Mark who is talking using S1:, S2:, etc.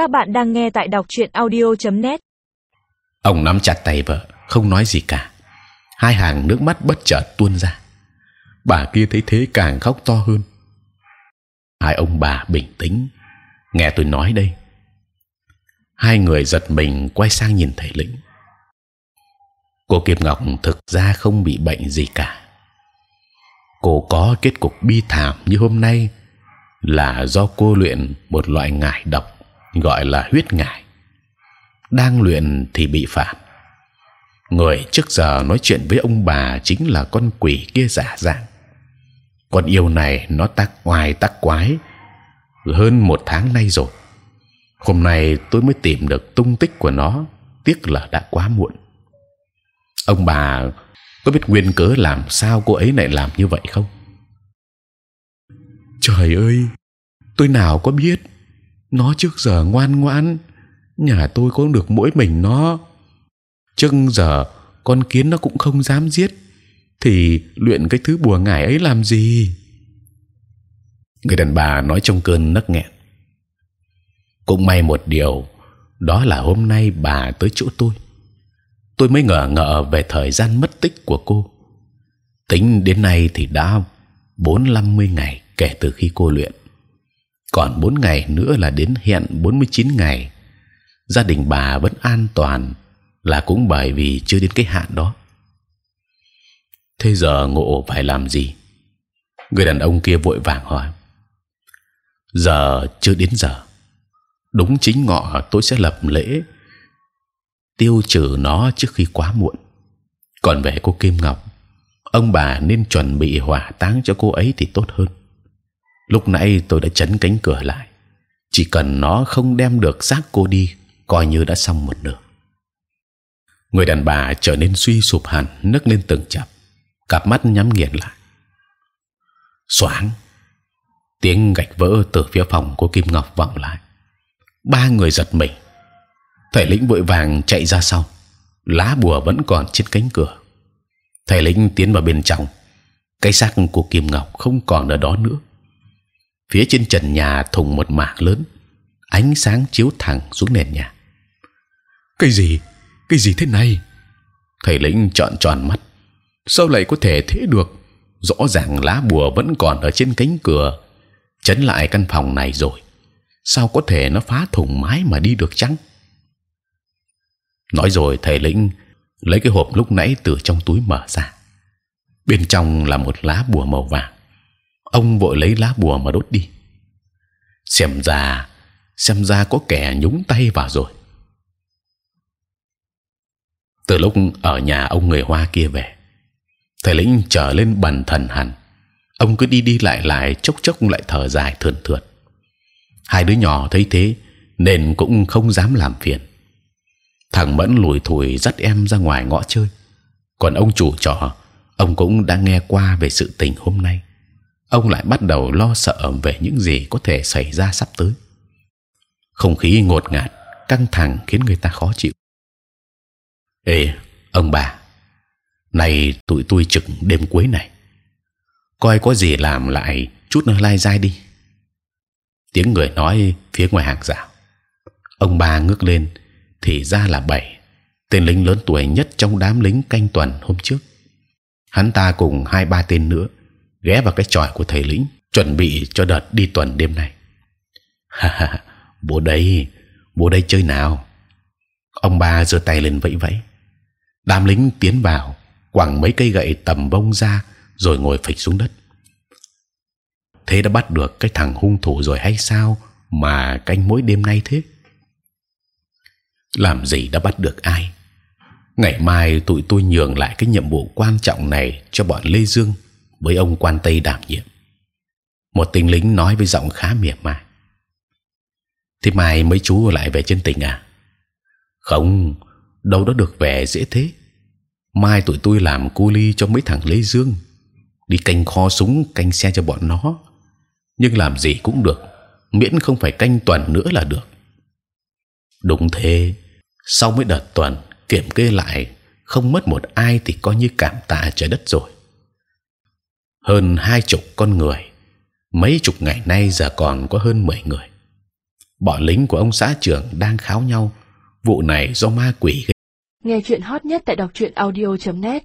S1: Các bạn đang nghe tại đọc truyện audio.net.
S2: Ông nắm chặt tay vợ, không nói gì cả. Hai hàng nước mắt bất chợt tuôn ra. Bà kia thấy thế càng khóc to hơn. Hai ông bà bình tĩnh, nghe tôi nói đây. Hai người giật mình quay sang nhìn thầy lĩnh. Cô kiềm Ngọc thực ra không bị bệnh gì cả. Cô có kết cục bi thảm như hôm nay là do cô luyện một loại ngải độc gọi là huyết ngải. Đang luyện thì bị phản. Người trước giờ nói chuyện với ông bà chính là con quỷ kia giả dạng. Con yêu này nó tác oai tác quái hơn một tháng nay rồi. Hôm nay tôi mới tìm được tung tích của nó, tiếc là đã quá muộn. Ông bà có biết nguyên cớ làm sao cô ấy lại làm như vậy không? Trời ơi, tôi nào có biết? Nó trước giờ ngoan ngoãn, nhà tôi có được mỗi mình nó. Trước giờ con kiến nó cũng không dám giết, thì luyện cái thứ bùa ngải ấy làm gì? Người đàn bà nói trong cơn nấc nghẹn. Cũng may một điều, đó là hôm nay bà tới chỗ tôi tôi mới ngờ ngợ về thời gian mất tích của cô. Tính đến nay thì đã bốn năm mươi ngày kể từ khi cô luyện. Còn bốn ngày nữa là đến hẹn 49 ngày. Gia đình bà vẫn an toàn là cũng bởi vì chưa đến cái hạn đó. Thế giờ ngộ phải làm gì? Người đàn ông kia vội vàng hỏi. Giờ chưa đến giờ. Đúng chính ngọ tôi sẽ lập lễ tiêu trừ nó trước khi quá muộn. Còn về cô Kim Ngọc, ông bà nên chuẩn bị hỏa táng cho cô ấy thì tốt hơn. Lúc nãy tôi đã chấn cánh cửa lại, chỉ cần nó không đem được xác cô đi, coi như đã xong một nửa. Người đàn bà trở nên suy sụp hẳn, nấc lên từng chập, cặp mắt nhắm nghiền lại. Xoáng, tiếng gạch vỡ từ phía phòng của Kim Ngọc vọng lại. Ba người giật mình. Thầy lĩnh vội vàng chạy ra sau. Lá bùa vẫn còn trên cánh cửa. Thầy lĩnh tiến vào bên trong. Cái xác của kim ngọc không còn ở đó nữa phía trên trần nhà thùng một mảng lớn ánh sáng chiếu thẳng xuống nền nhà. Cái gì? Cái gì thế này? Thầy lĩnh trợn tròn mắt. Sao lại có thể thế được? Rõ ràng lá bùa vẫn còn ở trên cánh cửa. Chấn lại căn phòng này rồi. Sao có thể nó phá thùng mái mà đi được chăng? Nói rồi thầy lĩnh lấy cái hộp lúc nãy từ trong túi mở ra. Bên trong là một lá bùa màu vàng ông vội lấy lá bùa mà đốt đi. Xem ra xem ra có kẻ nhúng tay vào rồi. Từ lúc ở nhà ông người hoa kia về, thầy lĩnh trở lên bần thần hẳn. Ông cứ đi đi lại lại, chốc chốc lại thở dài thườn thượt. Hai đứa nhỏ thấy thế, nên cũng không dám làm phiền. Thằng mẫn lủi thủi dắt em ra ngoài ngõ chơi. Còn ông chủ trọ, ông cũng đã nghe qua về sự tình hôm nay ông lại bắt đầu lo sợ về những gì có thể xảy ra sắp tới. Không khí ngột ngạt, căng thẳng khiến người ta khó chịu. Ê, ông bà, này tụi tôi trực đêm cuối này. Coi có gì làm lại chút nó lai dai đi. Tiếng người nói phía ngoài hàng rào. Ông bà ngước lên, thì ra là bảy, tên lính lớn tuổi nhất trong đám lính canh tuần hôm trước. Hắn ta cùng hai ba tên nữa ghé vào cái tròi của thầy lĩnh, chuẩn bị cho đợt đi tuần đêm nay. Bố đây bố đây chơi nào? Ông ba giơ tay lên vẫy vẫy. Đám lính tiến vào, quẳng mấy cây gậy tầm bông ra, rồi ngồi phịch xuống đất. Thế đã bắt được cái thằng hung thủ rồi hay sao mà canh mỗi đêm nay thế? Làm gì đã bắt được ai? Ngày mai tụi tôi nhường lại cái nhiệm vụ quan trọng này cho bọn lê dương với ông quan tây đảm nhiệm. Một tinh lính nói với giọng khá mỉa mai thế mai mấy chú lại về trên tỉnh à? Không, đâu đó được về dễ thế. Mai tụi tôi làm cu ly cho mấy thằng lê dương. Đi canh kho súng, canh xe cho bọn nó. Nhưng làm gì cũng được, miễn không phải canh tuần nữa là được. Đúng thế, sau mấy đợt tuần, kiểm kê lại, không mất một ai thì coi như cảm tạ trời đất rồi hơn hai chục con người. Mấy chục ngày nay giờ còn có hơn mười người. Bọn lính của ông xã trưởng đang kháo nhau. Vụ này do ma quỷ gây
S1: Nghe chuyện hot nhất tại đọc truyện audio.net